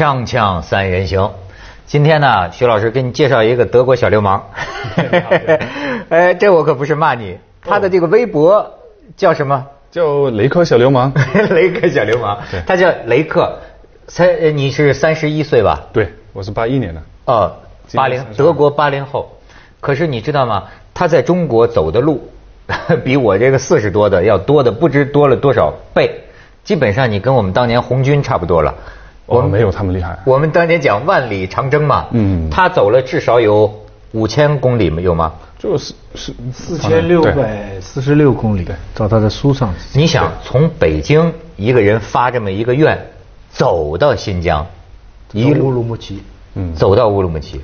锵锵三人行，今天呢，徐老师给你介绍一个德国小流氓。哎，这我可不是骂你，他的这个微博叫什么？叫雷克小流氓。雷克小流氓，他叫雷克，才你是三十一岁吧？对，我是八一年的。哦，八零，德国八零后。可是你知道吗？他在中国走的路，比我这个四十多的要多的不知多了多少倍。基本上你跟我们当年红军差不多了。我们没有他们厉害。我们当年讲万里长征嘛，嗯，他走了至少有五千公里有吗？就是是四千六百四十六公里。对，照他的书上。你想从北京一个人发这么一个愿，走到新疆，一乌鲁木齐，嗯，走到乌鲁木齐。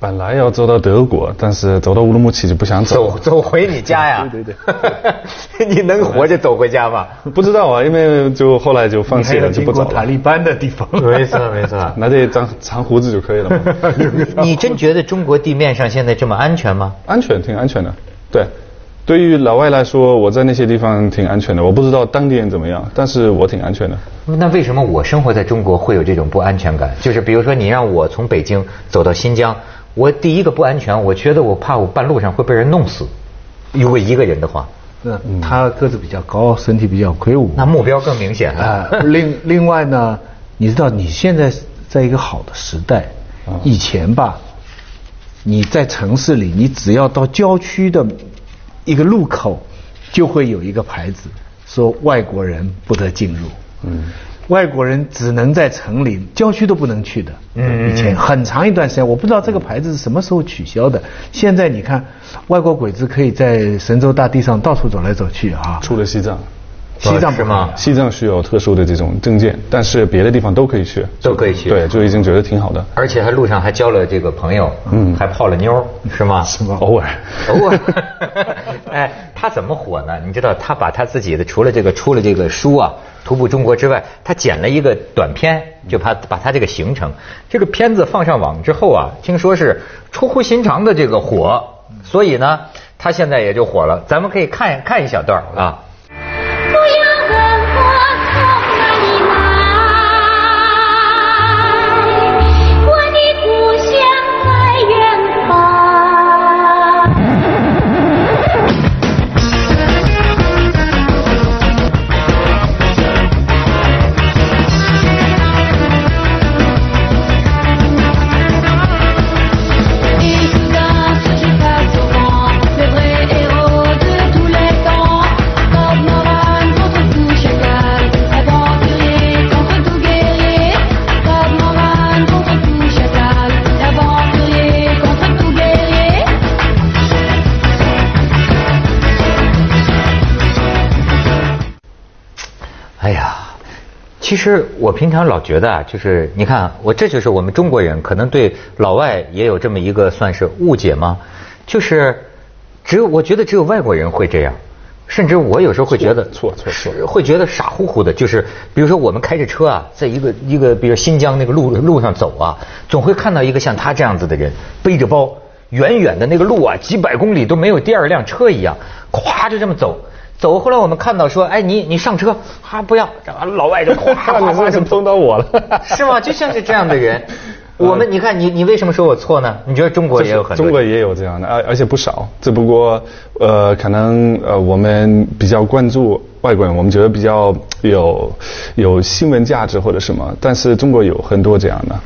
本来要走到德国，但是走到乌鲁木齐就不想走。走走回你家呀？对 对对。你能活着走回家吗？不知道啊，因为就后来就放弃了，就不走了。塔利班的地方。没错没错，那这长长胡子就可以了。你真觉得中国地面上现在这么安全吗？安全，挺安全的。对，对于老外来说，我在那些地方挺安全的。我不知道当地人怎么样，但是我挺安全的。那为什么我生活在中国会有这种不安全感？就是比如说，你让我从北京走到新疆。我第一个不安全，我觉得我怕我半路上会被人弄死。如果一个人的话，那他个子比较高，身体比较魁梧，那目标更明显了。另另外呢，你知道你现在在一个好的时代，以前吧，你在城市里，你只要到郊区的一个路口，就会有一个牌子说外国人不得进入。嗯。外国人只能在城里，郊区都不能去的。嗯，以前很长一段时间，我不知道这个牌子是什么时候取消的。现在你看，外国鬼子可以在神州大地上到处走来走去啊。除了西藏，西藏是吗？西藏是有特殊的这种证件，但是别的地方都可以去，都可以去。对，就已经觉得挺好的。而且他路上还交了这个朋友，嗯，还泡了妞，是吗？是吗？偶尔，偶尔。哎，他怎么火呢？你知道，他把他自己的除了这个出了这个书啊。徒步中国之外，他剪了一个短片，就把把他这个行程，这个片子放上网之后啊，听说是出乎寻常的这个火，所以呢，他现在也就火了。咱们可以看看一小段啊。其实我平常老觉得啊，就是你看我这就是我们中国人可能对老外也有这么一个算是误解吗？就是只有我觉得只有外国人会这样，甚至我有时候会觉得错错错，会觉得傻乎乎的。就是比如说我们开着车啊，在一个一个比如新疆那个路路上走啊，总会看到一个像他这样子的人背着包，远远的那个路啊，几百公里都没有第二辆车一样，咵就这么走。走，后来我们看到说，哎，你你上车，啊不要，老外就哗哗哗就碰到我了，是吗？就像是这样的人，我们你看你你为什么说我错呢？你觉得中国也有很多？中国也有这样的，而而且不少，只不过呃，可能呃我们比较关注外国人，我们觉得比较有有新闻价值或者什么，但是中国有很多这样的。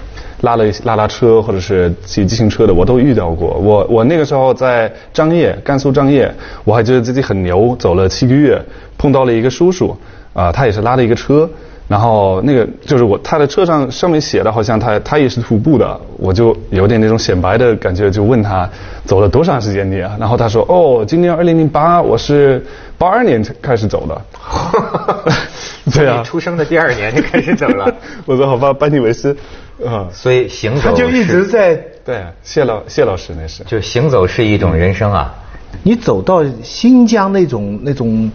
拉了拉拉车或者是骑自行车的，我都遇到过。我我那个时候在张掖，甘肃张掖，我还觉得自己很牛，走了七个月，碰到了一个叔叔，啊，他也是拉了一个车，然后那个就是我他的车上上面写的好像他他也是徒步的，我就有点那种显摆的感觉，就问他走了多长时间你啊，然后他说哦，今年二零零八，我是八二年开始走的。对啊，出生的第二年就开始走了。我说好吧，拜你为师。啊，所以行走他就一直在对谢老谢老师那是，就行走是一种人生啊。你走到新疆那种那种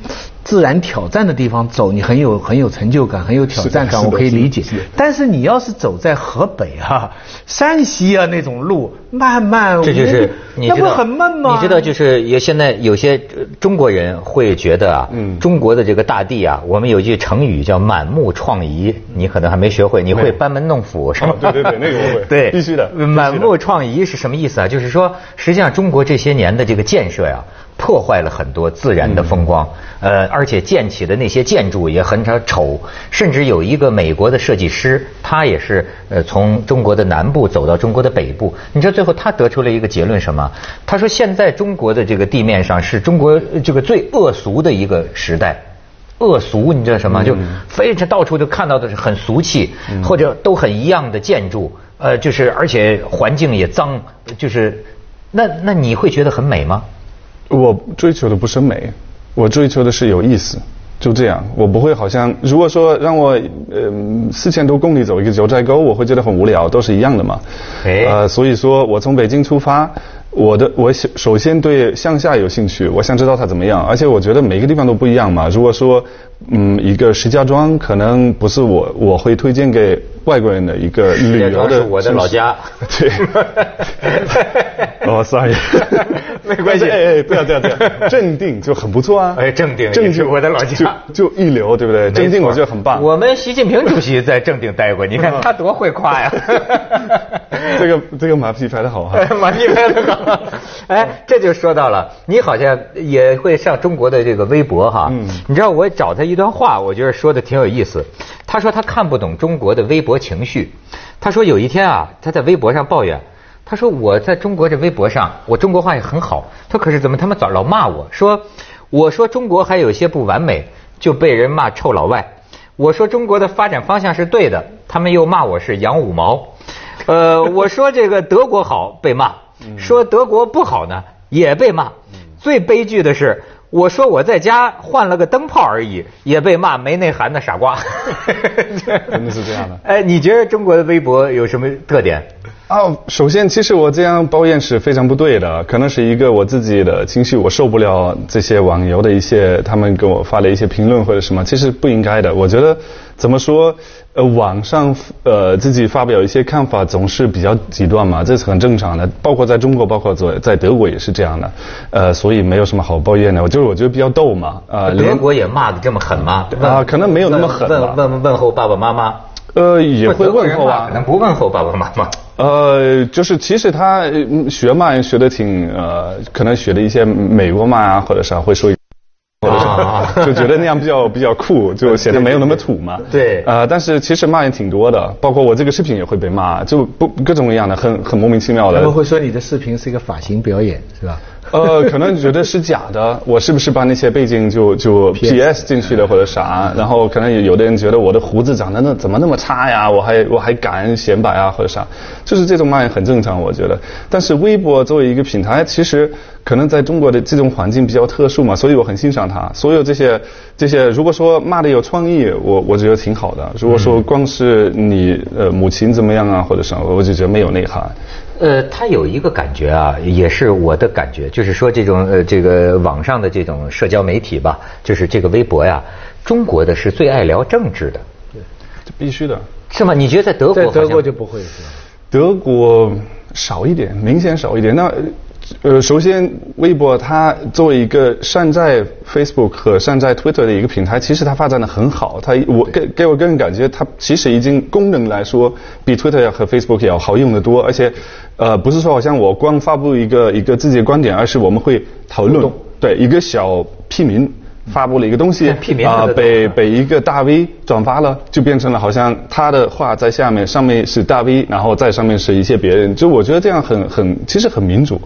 自然挑战的地方走，你很有很有成就感，很有挑战感，我可以理解。但是你要是走在河北啊、山西啊那种路，慢慢这就是你知道，那不很闷吗？你知道，就是有现在有些呃中国人会觉得啊，嗯中国的这个大地啊，我们有句成语叫满目疮痍，你可能还没学会，你会班门弄斧是吧？哦对对对那个我会 对，必须的必须的满目疮痍是什么意思啊？就是说，实际上中国这些年的这个建设呀。破坏了很多自然的风光，呃，而且建起的那些建筑也很丑，甚至有一个美国的设计师，他也是呃从中国的南部走到中国的北部，你知道最后他得出了一个结论什么？他说现在中国的这个地面上是中国呃这个最恶俗的一个时代。恶俗，你知道什么？就非常到处都看到的是很俗气，或者都很一样的建筑，呃，就是而且环境也脏，就是那那你会觉得很美吗？我追求的不是美，我追求的是有意思。就这样，我不会好像如果说让我呃四千多公里走一个九寨沟，我会觉得很无聊，都是一样的嘛。哎呃，所以说我从北京出发，我的我首首先对向下有兴趣，我想知道它怎么样，而且我觉得每个地方都不一样嘛。如果说嗯一个石家庄可能不是我我会推荐给外国人的一个旅游的，是我的老家对。哦，sorry，没关系哎哎，不要不要不要，镇定就很不错啊。哎镇定也镇定我的老家就就一流，对不对？镇定我觉得很棒。我们习近平主席在镇定待过，你看 他多会夸呀！这个这个马屁拍的好啊。马屁拍的好。哎，这就说到了，你好像也会上中国的这个微博哈。嗯你知道我找他一段话，我觉得说的挺有意思。他说他看不懂中国的微博情绪。他说有一天啊，他在微博上抱怨。他说我在中国这微博上，我中国话也很好。他可是怎么他们早老骂我说，我说中国还有些不完美，就被人骂臭老外。我说中国的发展方向是对的，他们又骂我是洋五毛。呃，我说这个德国好被骂，说德国不好呢也被骂。最悲剧的是，我说我在家换了个灯泡而已，也被骂没内涵的傻瓜。真的是这样的 哎，你觉得中国的微博有什么特点？哦，首先，其实我这样抱怨是非常不对的，可能是一个我自己的情绪，我受不了这些网友的一些他们给我发的一些评论或者什么，其实不应该的。我觉得怎么说，呃，网上呃自己发表一些看法总是比较极端嘛，这是很正常的，包括在中国，包括在在德国也是这样的，呃，所以没有什么好抱怨的。我就是我觉得比较逗嘛，呃，德国也骂的这么狠吗？啊可能没有那么狠吧问问问候爸爸妈妈，呃也会问候啊可，能不问候爸爸妈妈。呃，就是其实他呃学嘛学的挺呃，可能学的一些美国嘛啊，或者啥会说一。啊 就觉得那样比较比较酷，就显得没有那么土嘛。对呃，但是其实骂人挺多的，包括我这个视频也会被骂，就不各种各样的，很很莫名其妙的他们。会说你的视频是一个发型表演，是吧？呃，可能觉得是假的，我是不是把那些背景就就 PS 进去的或者啥？然后可能有有的人觉得我的胡子长得那怎么那么差呀？我还我还敢显摆啊或者啥？就是这种骂也很正常，我觉得。但是微博作为一个平台，其实可能在中国的这种环境比较特殊嘛，所以我很欣赏它。所有这些这些，如果说骂的有创意，我我觉得挺好的。如果说光是你呃母亲怎么样啊或者什么，我就觉得没有内涵。呃，他有一个感觉啊，也是我的感觉，就是说这种呃这个网上的这种社交媒体吧，就是这个微博呀，中国的是最爱聊政治的，对这必须的。是吗？你觉得在德国在德国就不会是吧？德国少一点，明显少一点。那呃，首先，微博它作为一个山寨 Facebook 和山寨 Twitter 的一个平台，其实它发展的很好。它我给给我个人感觉，它其实已经功能来说比 Twitter 和 Facebook 要好用的多。而且，呃，不是说好像我光发布一个一个自己的观点，而是我们会讨论，对一个小屁民。发布了一个东西 啊、被被一个大 V 转发了，就变成了好像他的话在下面，上面是大 V，然后在上面是一些别人。就我觉得这样很很，其实很民主。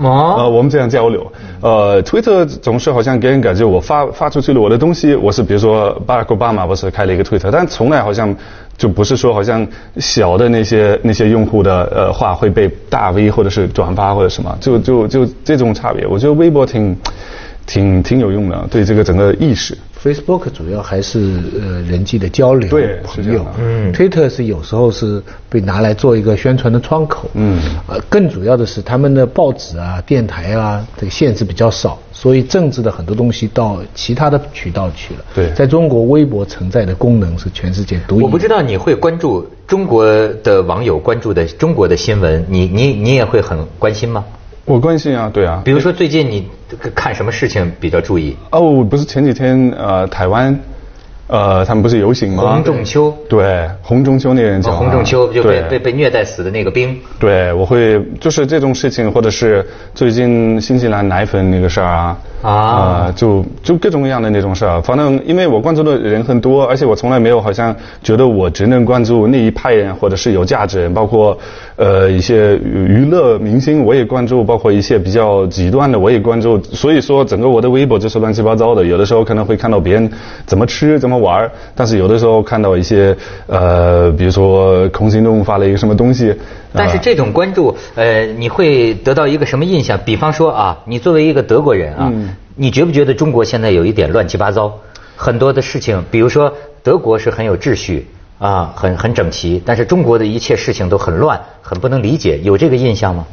哦呃，我们这样交流。呃，Twitter 总是好像给人感觉我发发出去了我的东西，我是比如说巴拉克巴马不是开了一个 Twitter，但从来好像就不是说好像小的那些那些用户的呃话会被大 V 或者是转发或者什么，就就就这种差别。我觉得微博挺。挺挺有用的，对这个整个意识。Facebook 主要还是呃人际的交流，对朋友。嗯，Twitter 是有时候是被拿来做一个宣传的窗口。嗯呃，更主要的是他们的报纸啊、电台啊，这个限制比较少，所以政治的很多东西到其他的渠道去了。对在中国，微博存在的功能是全世界独一。我不知道你会关注中国的网友关注的中国的新闻，你你你也会很关心吗？我关心啊，对啊。比如说最近你看什么事情比较注意？哦，不是前几天呃，台湾呃，他们不是游行吗？洪仲秋对，洪仲秋那个人讲、啊，洪仲秋就被被被虐待死的那个兵，对，我会就是这种事情，或者是最近新西兰奶粉那个事儿啊，啊呃就就各种各样的那种事儿。反正因为我关注的人很多，而且我从来没有好像觉得我只能关注那一派人，或者是有价值人，包括呃一些娱乐明星我也关注，包括一些比较极端的我也关注。所以说整个我的微博就是乱七八糟的，有的时候可能会看到别人怎么吃怎么玩儿，但是有的时候看到一些呃，比如说空心动物发了一个什么东西。啊但是这种关注，呃，你会得到一个什么印象？比方说啊，你作为一个德国人啊，嗯你觉不觉得中国现在有一点乱七八糟？很多的事情，比如说德国是很有秩序啊，很很整齐，但是中国的一切事情都很乱，很不能理解，有这个印象吗？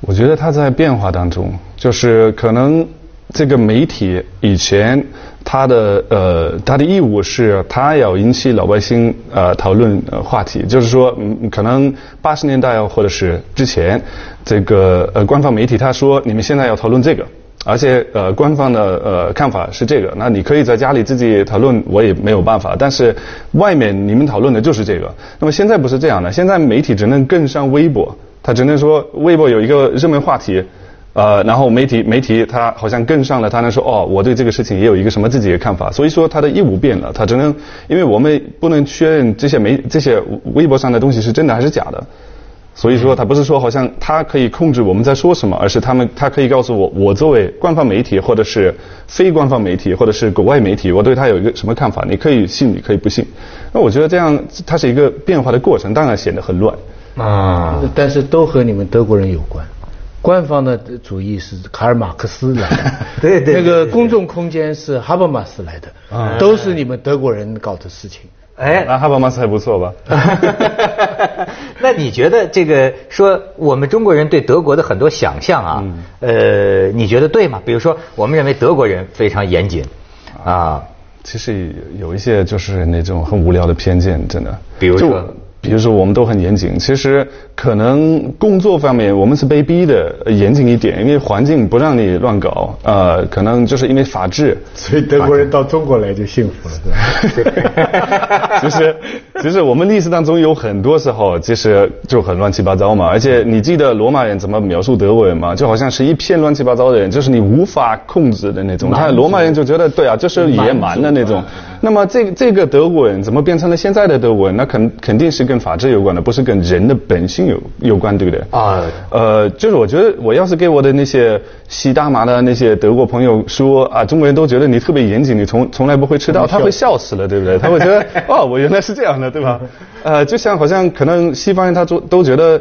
我觉得它在变化当中，就是可能这个媒体以前他的呃他的义务是他要引起老百姓呃讨论话题，就是说嗯可能八十年代或者是之前，这个呃官方媒体他说你们现在要讨论这个。而且呃，官方的呃看法是这个，那你可以在家里自己讨论，我也没有办法。但是外面你们讨论的就是这个。那么现在不是这样的，现在媒体只能跟上微博，他只能说微博有一个热门话题，呃，然后媒体媒体他好像跟上了，他能说哦，我对这个事情也有一个什么自己的看法。所以说他的义务变了，他只能因为我们不能确认这些媒这些微博上的东西是真的还是假的。所以说，他不是说好像他可以控制我们在说什么，而是他们他可以告诉我，我作为官方媒体或者是非官方媒体或者是国外媒体，我对他有一个什么看法，你可以信，你可以不信。那我觉得这样它是一个变化的过程，当然显得很乱。啊，但是都和你们德国人有关。官方的主义是卡尔马克思来的，对对对那个公众空间是哈伯马斯来的，都是你们德国人搞的事情。哎，那哈巴马斯还不错吧？那你觉得这个说我们中国人对德国的很多想象啊，呃，你觉得对吗？比如说，我们认为德国人非常严谨啊，其实有一些就是那种很无聊的偏见，真的。比如说就比如说我们都很严谨，其实可能工作方面我们是被逼的呃严谨一点，因为环境不让你乱搞，呃，可能就是因为法治。所以德国人到中国来就幸福了，是吧？其实，其实我们历史当中有很多时候，其实就很乱七八糟嘛。而且你记得罗马人怎么描述德国人吗？就好像是一片乱七八糟的人，就是你无法控制的那种。他罗马人就觉得对啊，就是野蛮的那种。那么这这个德国人怎么变成了现在的德国人？那肯肯定是跟法治有关的，不是跟人的本性有有关，对不对？啊呃，就是我觉得我要是给我的那些吸大麻的那些德国朋友说啊，中国人都觉得你特别严谨，你从从来不会迟到，他会笑死了，对不对？他会觉得 哦，我原来是这样的，对吧？呃，就像好像可能西方人他都都觉得。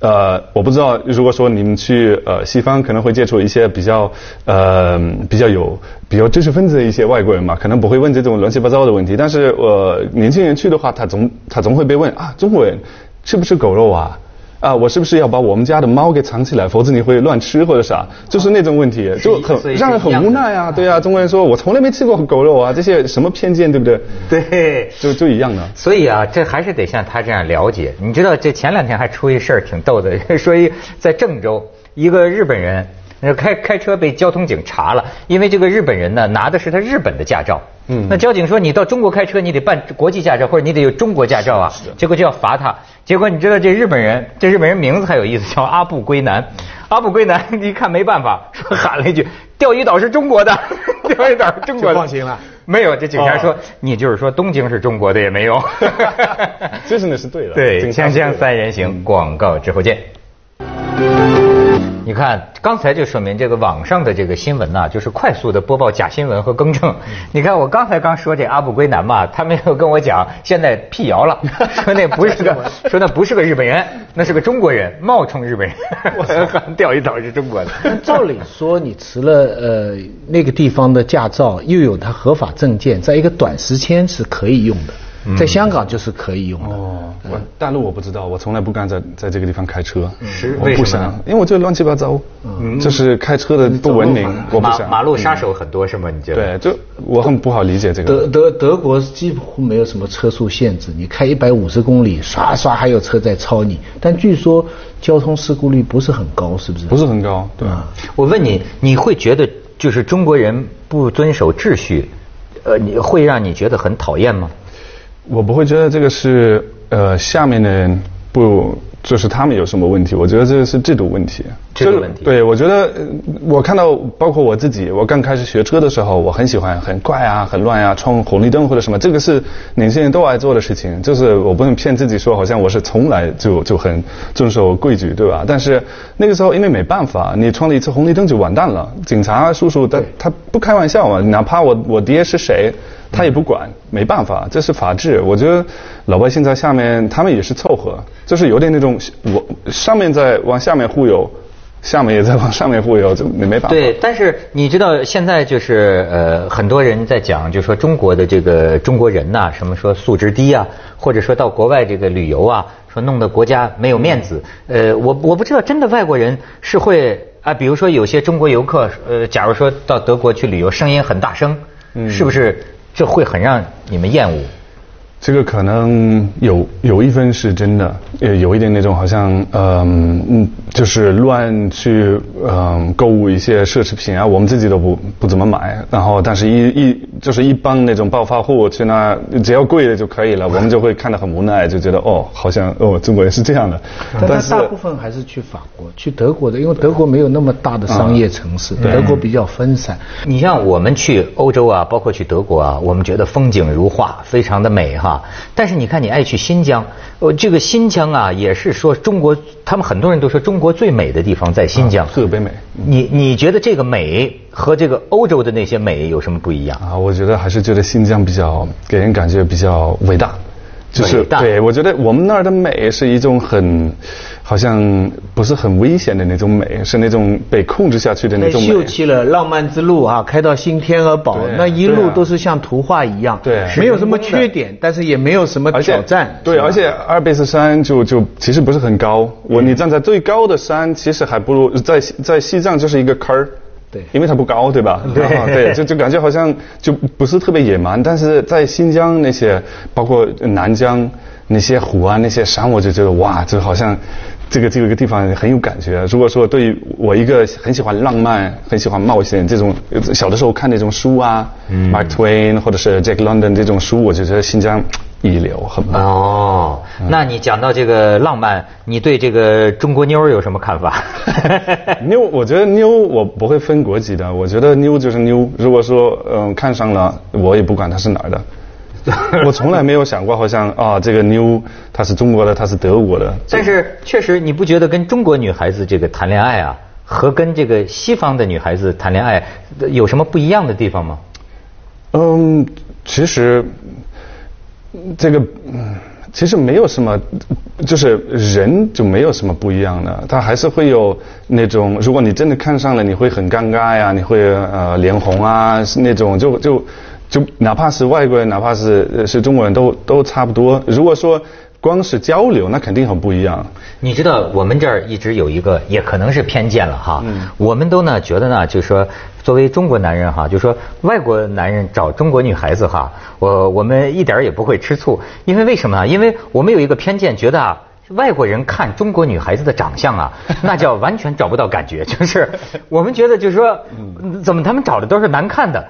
呃，我不知道，如果说你们去呃西方，可能会接触一些比较呃比较有比较知识分子的一些外国人嘛，可能不会问这种乱七八糟的问题。但是呃年轻人去的话，他总他总会被问啊，中国人吃不吃狗肉啊？啊，我是不是要把我们家的猫给藏起来，否则你会乱吃或者啥？就是那种问题，就很让人很无奈啊。对啊，中国人说我从来没吃过狗肉啊，这些什么偏见，对不对？对。就就一样的。所以啊，这还是得像他这样了解。你知道，这前两天还出一事儿挺逗的，说一在郑州，一个日本人那开开车被交通警查了，因为这个日本人呢拿的是他日本的驾照。嗯那交警说你到中国开车，你得办国际驾照，或者你得有中国驾照啊。结果就要罚他。结果你知道这日本人，这日本人名字还有意思，叫阿布归南。阿布归南一看没办法，说喊了一句：“钓鱼岛是中国的，钓鱼岛是中国的。”就放心了。没有，这警察说、哦你就是说东京是中国的也没有。这是那是对的。对，锵锵三人行，广告之后见。你看刚才就说明这个网上的这个新闻呐、就是快速的播报假新闻和更正。你看我刚才刚说这阿布归南嘛，他没有跟我讲，现在辟谣了，说那不是个，说那不是个日本人，那是个中国人，冒充日本人，我钓鱼岛是中国的。但照理说，你持了呃那个地方的驾照，又有他合法证件，在一个短时间是可以用的，在香港就是可以用的。哦，我大陆我不知道，我从来不敢在在这个地方开车。是我不为什么呢想，因为我觉得乱七八糟，就是开车的不文明，我不想。马马路杀手很多是吗？你觉得？对，就我很不好理解这个。德德德国几乎没有什么车速限制，你开一百五十公里，刷刷还有车在超你。但据说交通事故率不是很高，是不是？不是很高，对吧？啊，我问你，你会觉得就是中国人不遵守秩序，呃，你会让你觉得很讨厌吗？我不会觉得这个是呃下面的人不就是他们有什么问题，我觉得这个是制度问题。制度问题对，我觉得呃我看到包括我自己，我刚开始学车的时候，我很喜欢很快啊、很乱啊，闯红绿灯或者什么，这个是年轻人都爱做的事情。就是我不能骗自己说，好像我是从来就就很遵守规矩，对吧？但是那个时候因为没办法，你闯了一次红绿灯就完蛋了，警察叔叔他他不开玩笑嘛，哪怕我我爹是谁。他也不管，没办法，这是法治。我觉得老百姓在下面，他们也是凑合，就是有点那种我上面在往下面忽悠，下面也在往上面忽悠，这没没办法。对，但是你知道现在就是呃，很多人在讲，就说中国的这个中国人呐、什么说素质低啊，或者说到国外这个旅游啊，说弄得国家没有面子。呃，我我不知道真的外国人是会啊，比如说有些中国游客，呃，假如说到德国去旅游，声音很大声，是不是这会很让你们厌恶？这个可能有有一分是真的，呃，有一点那种好像嗯嗯，就是乱去嗯购物一些奢侈品啊，我们自己都不不怎么买，然后但是一一就是一帮那种暴发户去那，只要贵的就可以了，我们就会看得很无奈，就觉得哦，好像哦中国人是这样的，但是大部分还是去法国、去德国的，因为德国没有那么大的商业城市，德国比较分散。你像我们去欧洲啊，包括去德国啊，我们觉得风景如画，非常的美哈。但是你看，你爱去新疆，呃，这个新疆啊，也是说中国，他们很多人都说中国最美的地方在新疆，特别美。你你觉得这个美和这个欧洲的那些美有什么不一样？啊，我觉得还是觉得新疆比较给人感觉比较伟大，就是对我觉得我们那儿的美是一种很好像不是很危险的那种美，是那种被控制下去的那那种美秀。气了浪漫之路啊，开到新天鹅堡，那一路都是像图画一样，对没有什么缺点，但是也没有什么挑战。对，而且阿尔卑斯山就就其实不是很高，我你站在最高的山，其实还不如在在西藏就是一个坑儿。对因为它不高，对吧？对啊对，就就感觉好像就不是特别野蛮，但是在新疆那些，包括南疆那些湖啊、那些山，我就觉得哇，就好像这个这个地方很有感觉。如果说对于我一个很喜欢浪漫、很喜欢冒险这种，小的时候看那种书啊、m a r k Twain 或者是 Jack London 这种书，我就觉得新疆一流，很棒。哦，那你讲到这个浪漫，你对这个中国妞儿有什么看法？妞，我觉得妞我不会分国籍的，我觉得妞就是妞。如果说嗯看上了，我也不管她是哪儿的。我从来没有想过，好像啊这个妞她是中国的，她是德国的。但是确实，你不觉得跟中国女孩子这个谈恋爱啊，和跟这个西方的女孩子谈恋爱呃有什么不一样的地方吗？嗯，其实这个嗯，其实没有什么，就是人就没有什么不一样的，他还是会有那种，如果你真的看上了，你会很尴尬呀，你会呃脸红啊，是那种就就就哪怕是外国人，哪怕是呃是中国人都都差不多。如果说光是交流，那肯定很不一样。你知道我们这儿一直有一个，也可能是偏见了哈。嗯我们都呢觉得呢，就是说作为中国男人哈，就说外国男人找中国女孩子哈，我我们一点儿也不会吃醋，因为为什么呢？因为我们有一个偏见，觉得啊。外国人看中国女孩子的长相啊，那叫完全找不到感觉，就是我们觉得就是说，怎么他们找的都是难看的，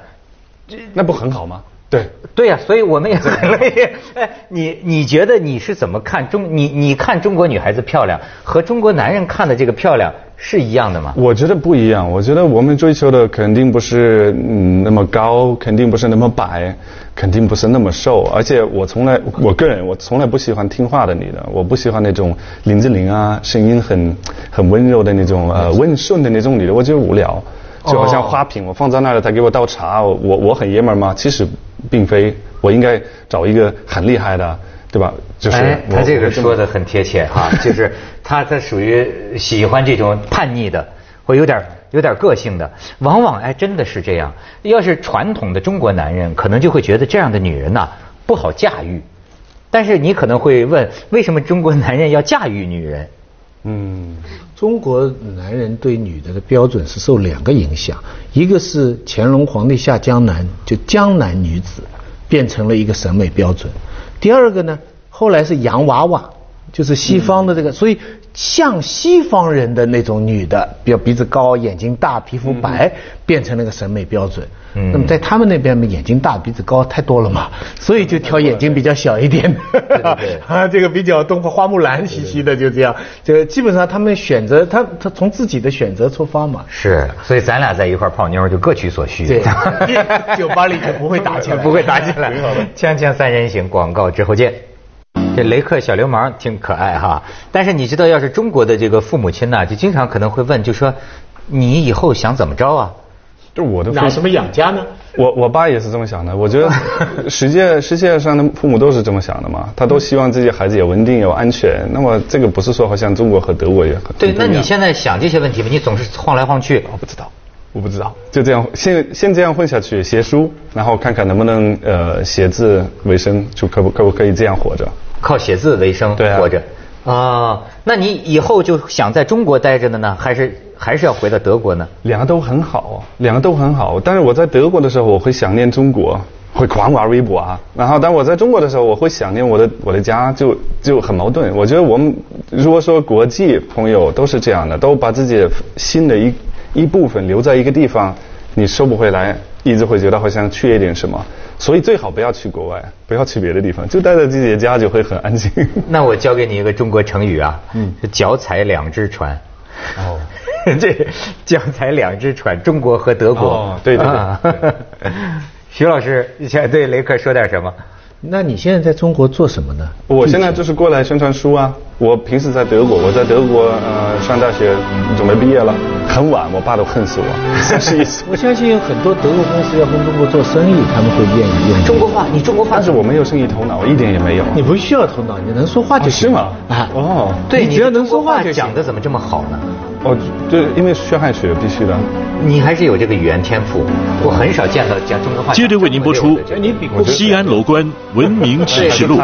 那不很好吗？对，对呀、所以我们也很累。哎，你你觉得你是怎么看中你你看中国女孩子漂亮和中国男人看的这个漂亮是一样的吗？我觉得不一样。我觉得我们追求的肯定不是嗯那么高，肯定不是那么白，肯定不是那么瘦。而且我从来，我个人我从来不喜欢听话的女的，我不喜欢那种林志玲啊，声音很很温柔的那种呃温顺的那种女的，我觉得无聊。就好像花瓶，我放在那儿，他给我倒茶，我我我很爷们儿吗？其实并非，我应该找一个很厉害的，对吧？就是哎，他这个说的很贴切哈、就是他他属于喜欢这种叛逆的，或有点有点个性的，往往哎真的是这样。要是传统的中国男人，可能就会觉得这样的女人呐、不好驾驭。但是你可能会问，为什么中国男人要驾驭女人？嗯。中国男人对女的的标准是受两个影响，一个是乾隆皇帝下江南，就江南女子变成了一个审美标准；第二个呢，后来是洋娃娃，就是西方的这个，所以像西方人的那种女的，比较鼻子高、眼睛大、皮肤白，变成那个审美标准。嗯那么在他们那边嘛，眼睛大、鼻子高太多了嘛，所以就挑眼睛比较小一点的。对对 啊，这个比较东花花木兰兮兮的，就这样。这个基本上他们选择，他他从自己的选择出发嘛。是，所以咱俩在一块儿泡妞就各取所需。对 酒吧里就不会打起来不会打起来。锵锵三人行，广告之后见。这雷克小流氓挺可爱哈，但是你知道，要是中国的这个父母亲呐，就经常可能会问，就说你以后想怎么着啊？就我的父拿什么养家呢？我我爸也是这么想的，我觉得 世界世界上的父母都是这么想的嘛，他都希望自己孩子也稳定有安全。那么这个不是说好像中国和德国也很对，那你现在想这些问题吧？你总是晃来晃去。我不知道，我不知道，就这样先先这样混下去，写书，然后看看能不能呃写字为生，就可不可不可以这样活着？靠写字为生对啊活着。啊，那你以后就想在中国待着的呢，还是还是要回到德国呢？两个都很好，两个都很好。但是我在德国的时候，我会想念中国，会狂玩微博啊。然后当我在中国的时候，我会想念我的我的家，就就很矛盾。我觉得我们如果说国际朋友都是这样的，都把自己新的一一部分留在一个地方，你收不回来，一直会觉得好像缺一点什么。所以最好不要去国外，不要去别的地方，就待在自己的家就会很安静。那我教给你一个中国成语啊，嗯，脚踩两只船。哦，这脚踩两只船，中国和德国。哦对对对啊 徐老师，想对雷克说点什么？那你现在在中国做什么呢？我现在就是过来宣传书啊。我平时在德国，我在德国呃上大学，准备毕业了，很晚，我爸都恨死我，三十一岁。我相信有很多德国公司要跟中国做生意，他们会愿意用中国话，你中国话但是我没有生意头脑，我一点也没有。你不需要头脑，你能说话就行。哦是吗啊，哦对，你只要能说话就行讲的怎么这么好呢？哦，对，因为学汉学必须的。你还是有这个语言天赋，我很少见到讲中国话。接着为您播出西安楼观文明启示录。